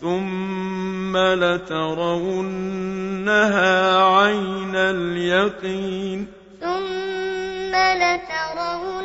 ثُمَّ لَتَرَوُنَّهَا عَيْنَ الْيَقِينِ ثُمَّ لَتَرَوُنَّهَا